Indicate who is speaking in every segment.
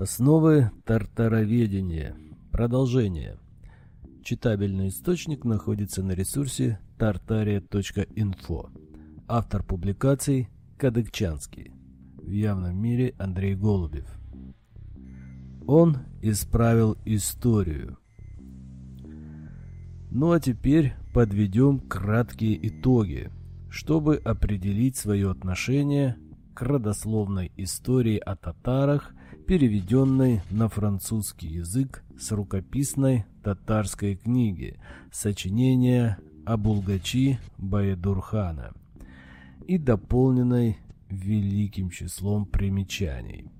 Speaker 1: Основы тартароведения. Продолжение. Читабельный источник находится на ресурсе tartaria.info. Автор публикаций Кадыкчанский. В явном мире Андрей Голубев. Он исправил историю. Ну а теперь подведем краткие итоги, чтобы определить свое отношение к родословной истории о татарах, переведенной на французский язык с рукописной татарской книги сочинения Абулгачи Баедурхана и дополненной великим числом примечаний.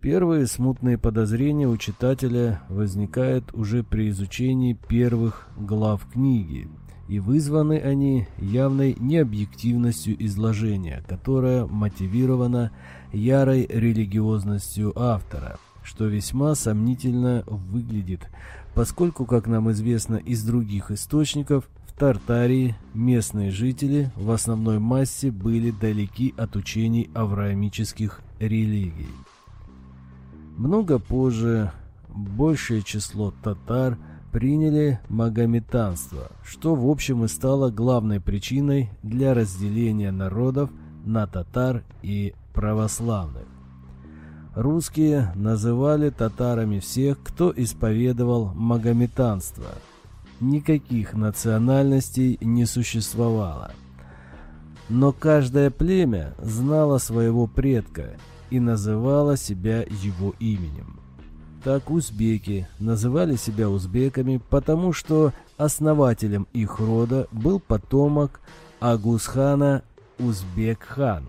Speaker 1: Первые смутные подозрения у читателя возникают уже при изучении первых глав книги, и вызваны они явной необъективностью изложения, которая мотивирована ярой религиозностью автора, что весьма сомнительно выглядит, поскольку, как нам известно из других источников, в Тартарии местные жители в основной массе были далеки от учений авраамических религий. Много позже большее число татар приняли магометанство, что в общем и стало главной причиной для разделения народов на татар и православных. Русские называли татарами всех, кто исповедовал магометанство. Никаких национальностей не существовало. Но каждое племя знало своего предка и называла себя его именем. Так узбеки называли себя узбеками, потому что основателем их рода был потомок Агусхана Узбек-хан.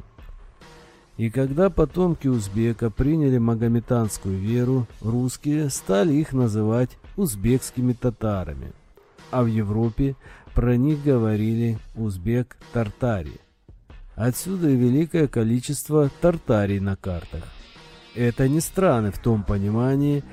Speaker 1: И когда потомки узбека приняли магометанскую веру, русские стали их называть узбекскими татарами. А в Европе про них говорили узбек-тартари. Отсюда и великое количество тартарий на картах. Это не страны в том понимании,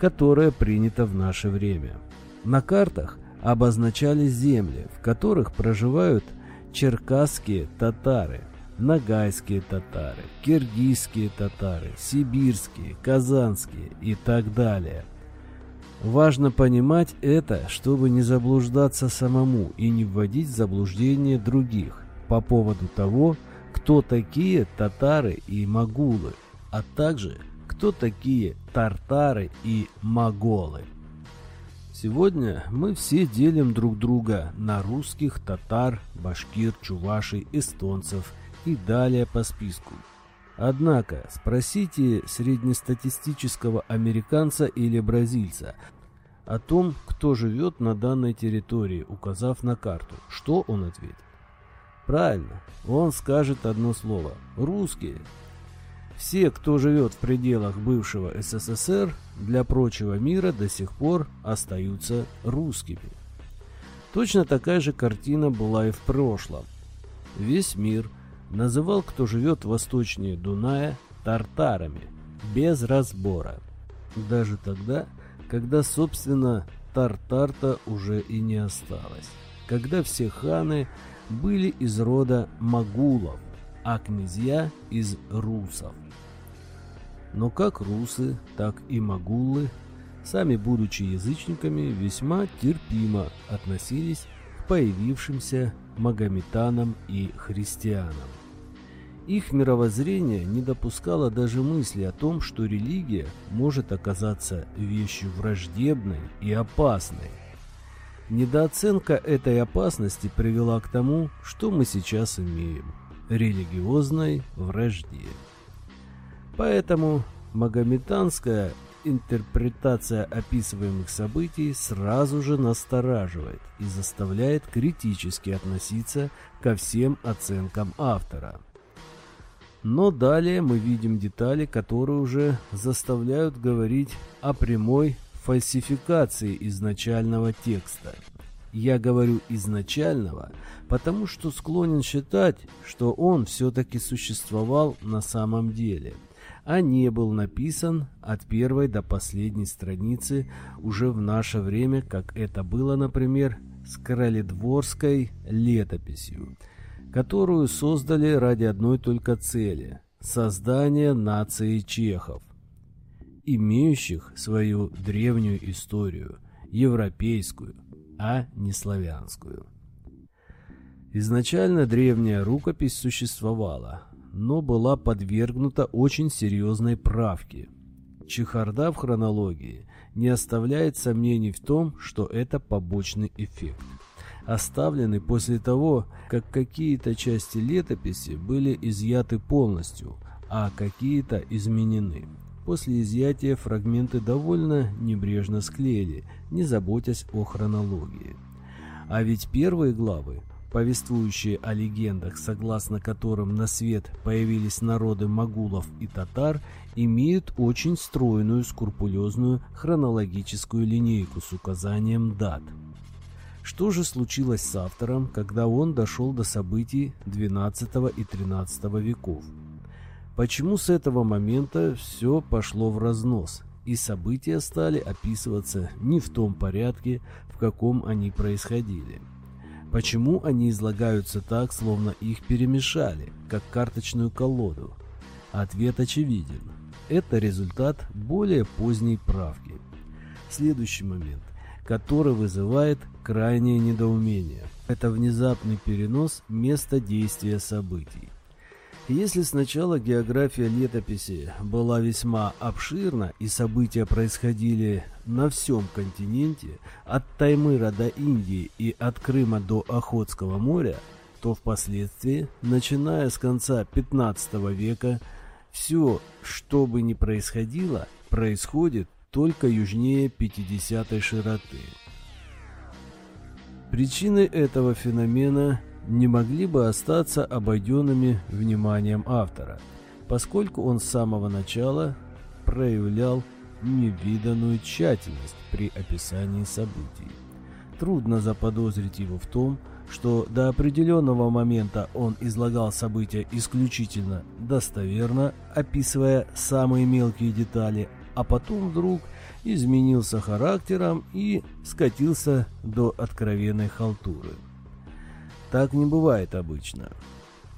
Speaker 1: которое принято в наше время. На картах обозначались земли, в которых проживают черкасские татары, нагайские татары, киргизские татары, сибирские, казанские и так далее. Важно понимать это, чтобы не заблуждаться самому и не вводить в заблуждение других по поводу того, кто такие татары и магулы, а также кто такие тартары и моголы. Сегодня мы все делим друг друга на русских, татар, башкир, чувашей, эстонцев и далее по списку. Однако спросите среднестатистического американца или бразильца о том, кто живет на данной территории, указав на карту, что он ответит. Правильно, он скажет одно слово – русские. Все, кто живет в пределах бывшего СССР, для прочего мира до сих пор остаются русскими. Точно такая же картина была и в прошлом. Весь мир называл, кто живет восточнее Дуная, тартарами, без разбора. Даже тогда, когда, собственно, тартарта уже и не осталось. Когда все ханы были из рода магулов, а князья из русов. Но как русы, так и магулы, сами будучи язычниками, весьма терпимо относились к появившимся магометанам и христианам. Их мировоззрение не допускало даже мысли о том, что религия может оказаться вещью враждебной и опасной, Недооценка этой опасности привела к тому, что мы сейчас имеем – религиозной вражде. Поэтому магометанская интерпретация описываемых событий сразу же настораживает и заставляет критически относиться ко всем оценкам автора. Но далее мы видим детали, которые уже заставляют говорить о прямой фальсификации изначального текста. Я говорю изначального, потому что склонен считать, что он все-таки существовал на самом деле, а не был написан от первой до последней страницы уже в наше время, как это было, например, с Короледворской летописью, которую создали ради одной только цели – создания нации чехов, имеющих свою древнюю историю, европейскую, а не славянскую. Изначально древняя рукопись существовала, но была подвергнута очень серьезной правке. Чехарда в хронологии не оставляет сомнений в том, что это побочный эффект, оставленный после того, как какие-то части летописи были изъяты полностью, а какие-то изменены. После изъятия фрагменты довольно небрежно склеили, не заботясь о хронологии. А ведь первые главы повествующие о легендах, согласно которым на свет появились народы магулов и татар, имеют очень стройную, скрупулезную хронологическую линейку с указанием дат. Что же случилось с автором, когда он дошел до событий XII и XIII веков? Почему с этого момента все пошло в разнос, и события стали описываться не в том порядке, в каком они происходили? Почему они излагаются так, словно их перемешали, как карточную колоду? Ответ очевиден. Это результат более поздней правки. Следующий момент, который вызывает крайнее недоумение. Это внезапный перенос места действия событий. Если сначала география летописи была весьма обширна и события происходили на всем континенте, от Таймыра до Индии и от Крыма до Охотского моря, то впоследствии, начиная с конца 15 века, все, что бы ни происходило, происходит только южнее 50 широты. Причиной этого феномена не могли бы остаться обойденными вниманием автора, поскольку он с самого начала проявлял невиданную тщательность при описании событий. Трудно заподозрить его в том, что до определенного момента он излагал события исключительно достоверно, описывая самые мелкие детали, а потом вдруг изменился характером и скатился до откровенной халтуры. Так не бывает обычно.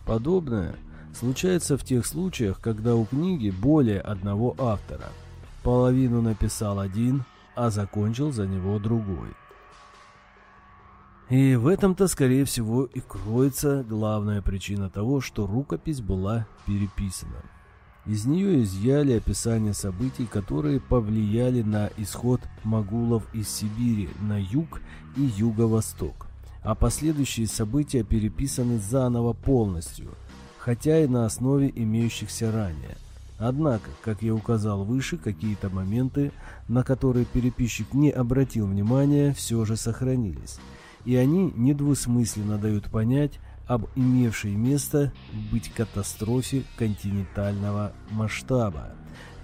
Speaker 1: Подобное случается в тех случаях, когда у книги более одного автора. Половину написал один, а закончил за него другой. И в этом-то, скорее всего, и кроется главная причина того, что рукопись была переписана. Из нее изъяли описание событий, которые повлияли на исход могулов из Сибири на юг и юго-восток а последующие события переписаны заново полностью, хотя и на основе имеющихся ранее. Однако, как я указал выше, какие-то моменты, на которые переписчик не обратил внимания, все же сохранились, и они недвусмысленно дают понять об имевшей место быть катастрофе континентального масштаба,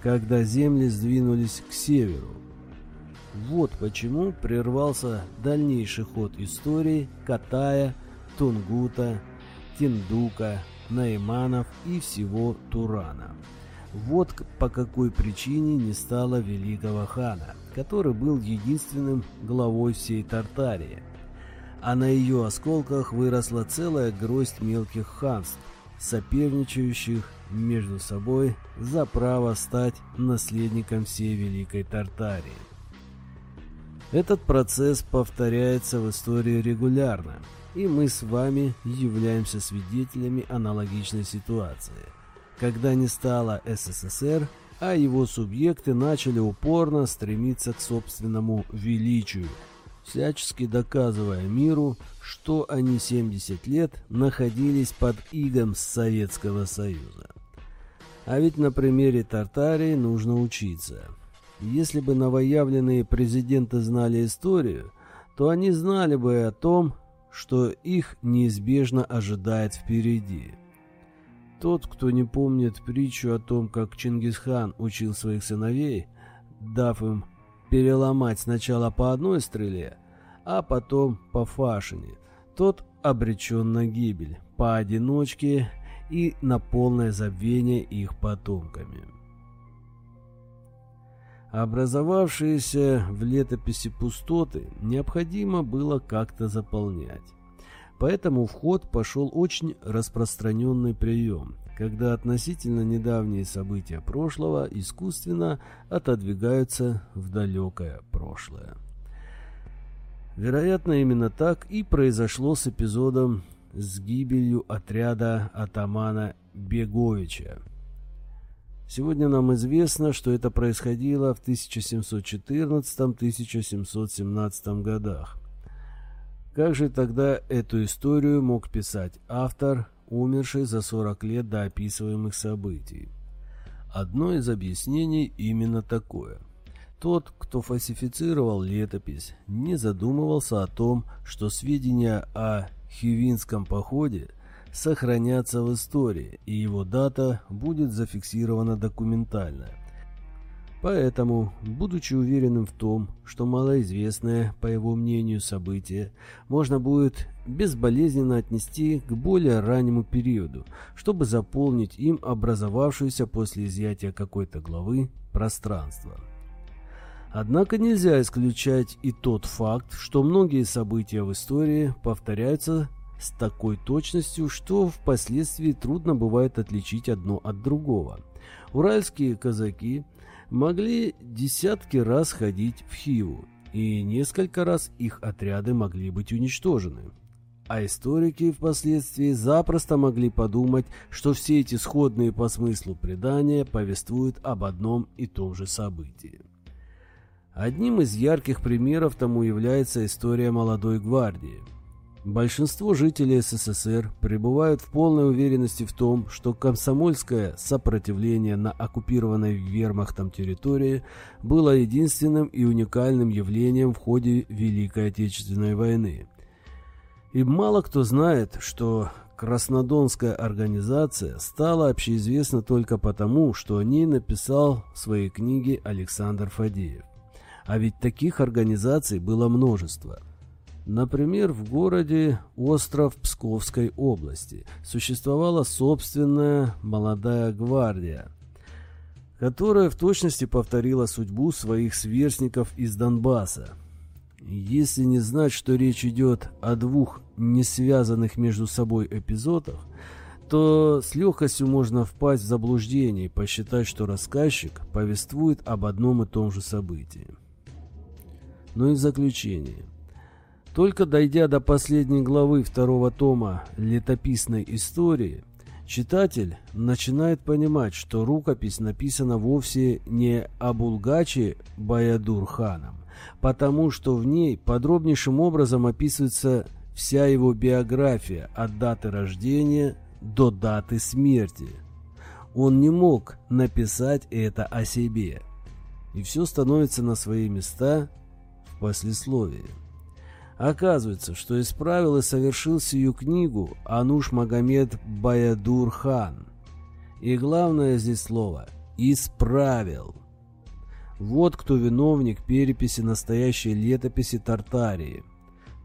Speaker 1: когда земли сдвинулись к северу, вот почему прервался дальнейший ход истории Катая, Тунгута, Тиндука, Найманов и всего Турана. Вот по какой причине не стало великого хана, который был единственным главой всей Тартарии. А на ее осколках выросла целая гроздь мелких ханств, соперничающих между собой за право стать наследником всей Великой Тартарии. Этот процесс повторяется в истории регулярно, и мы с вами являемся свидетелями аналогичной ситуации. Когда не стало СССР, а его субъекты начали упорно стремиться к собственному величию, всячески доказывая миру, что они 70 лет находились под игом Советского Союза. А ведь на примере Тартарии нужно учиться – если бы новоявленные президенты знали историю, то они знали бы о том, что их неизбежно ожидает впереди. Тот, кто не помнит притчу о том, как Чингисхан учил своих сыновей, дав им переломать сначала по одной стреле, а потом по фашине, тот обречен на гибель, поодиночке и на полное забвение их потомками. Образовавшиеся в летописи пустоты необходимо было как-то заполнять. Поэтому в ход пошел очень распространенный прием, когда относительно недавние события прошлого искусственно отодвигаются в далекое прошлое. Вероятно, именно так и произошло с эпизодом с гибелью отряда атамана Беговича. Сегодня нам известно, что это происходило в 1714-1717 годах. Как же тогда эту историю мог писать автор, умерший за 40 лет до описываемых событий? Одно из объяснений именно такое. Тот, кто фальсифицировал летопись, не задумывался о том, что сведения о Хивинском походе сохранятся в истории, и его дата будет зафиксирована документально. Поэтому, будучи уверенным в том, что малоизвестное, по его мнению, событие можно будет безболезненно отнести к более раннему периоду, чтобы заполнить им образовавшуюся после изъятия какой-то главы пространство. Однако нельзя исключать и тот факт, что многие события в истории повторяются с такой точностью, что впоследствии трудно бывает отличить одно от другого. Уральские казаки – могли десятки раз ходить в Хиву, и несколько раз их отряды могли быть уничтожены. А историки впоследствии запросто могли подумать, что все эти сходные по смыслу предания повествуют об одном и том же событии. Одним из ярких примеров тому является история молодой гвардии – Большинство жителей СССР пребывают в полной уверенности в том, что комсомольское сопротивление на оккупированной вермахтом территории было единственным и уникальным явлением в ходе Великой Отечественной войны. И мало кто знает, что Краснодонская организация стала общеизвестна только потому, что о ней написал в своей книге Александр Фадеев. А ведь таких организаций было множество – Например, в городе Остров Псковской области существовала собственная молодая гвардия, которая в точности повторила судьбу своих сверстников из Донбасса. Если не знать, что речь идет о двух не связанных между собой эпизодах, то с легкостью можно впасть в заблуждение и посчитать, что рассказчик повествует об одном и том же событии. Но и в заключение – только дойдя до последней главы второго тома летописной истории, читатель начинает понимать, что рукопись написана вовсе не Абулгачи Баядур-ханом, потому что в ней подробнейшим образом описывается вся его биография от даты рождения до даты смерти. Он не мог написать это о себе. И все становится на свои места в послесловии. Оказывается, что исправил и совершил сию книгу Ануш Магомед Баядур хан. И главное здесь слово «исправил». Вот кто виновник переписи настоящей летописи Тартарии.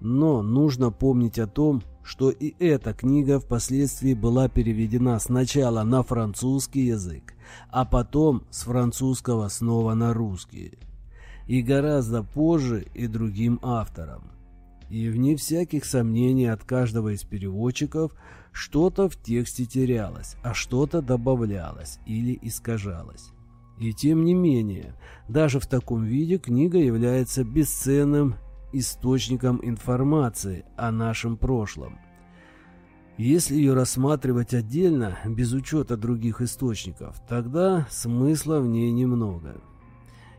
Speaker 1: Но нужно помнить о том, что и эта книга впоследствии была переведена сначала на французский язык, а потом с французского снова на русский. И гораздо позже и другим авторам и вне всяких сомнений от каждого из переводчиков что-то в тексте терялось, а что-то добавлялось или искажалось. И тем не менее, даже в таком виде книга является бесценным источником информации о нашем прошлом. Если ее рассматривать отдельно, без учета других источников, тогда смысла в ней немного.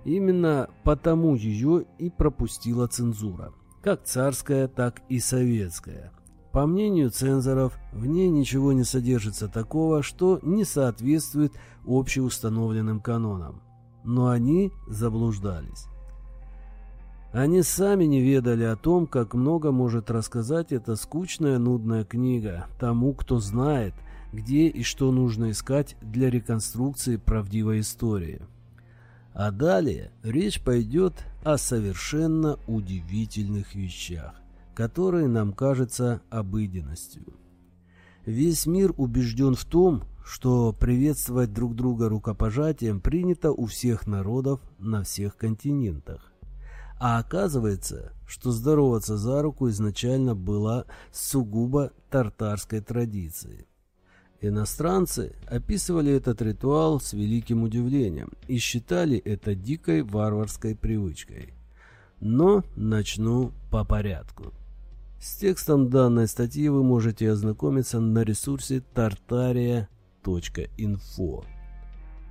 Speaker 1: Именно потому ее и пропустила цензура как царская, так и советская. По мнению цензоров, в ней ничего не содержится такого, что не соответствует общеустановленным канонам. Но они заблуждались. Они сами не ведали о том, как много может рассказать эта скучная, нудная книга тому, кто знает, где и что нужно искать для реконструкции правдивой истории. А далее речь пойдет о совершенно удивительных вещах, которые нам кажутся обыденностью. Весь мир убежден в том, что приветствовать друг друга рукопожатием принято у всех народов на всех континентах. А оказывается, что здороваться за руку изначально была сугубо тартарской традицией. Иностранцы описывали этот ритуал с великим удивлением и считали это дикой варварской привычкой. Но начну по порядку. С текстом данной статьи вы можете ознакомиться на ресурсе tartaria.info.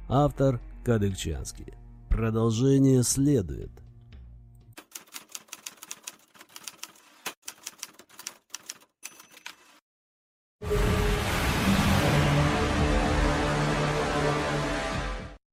Speaker 1: Автор Кадыкчанский. Продолжение следует.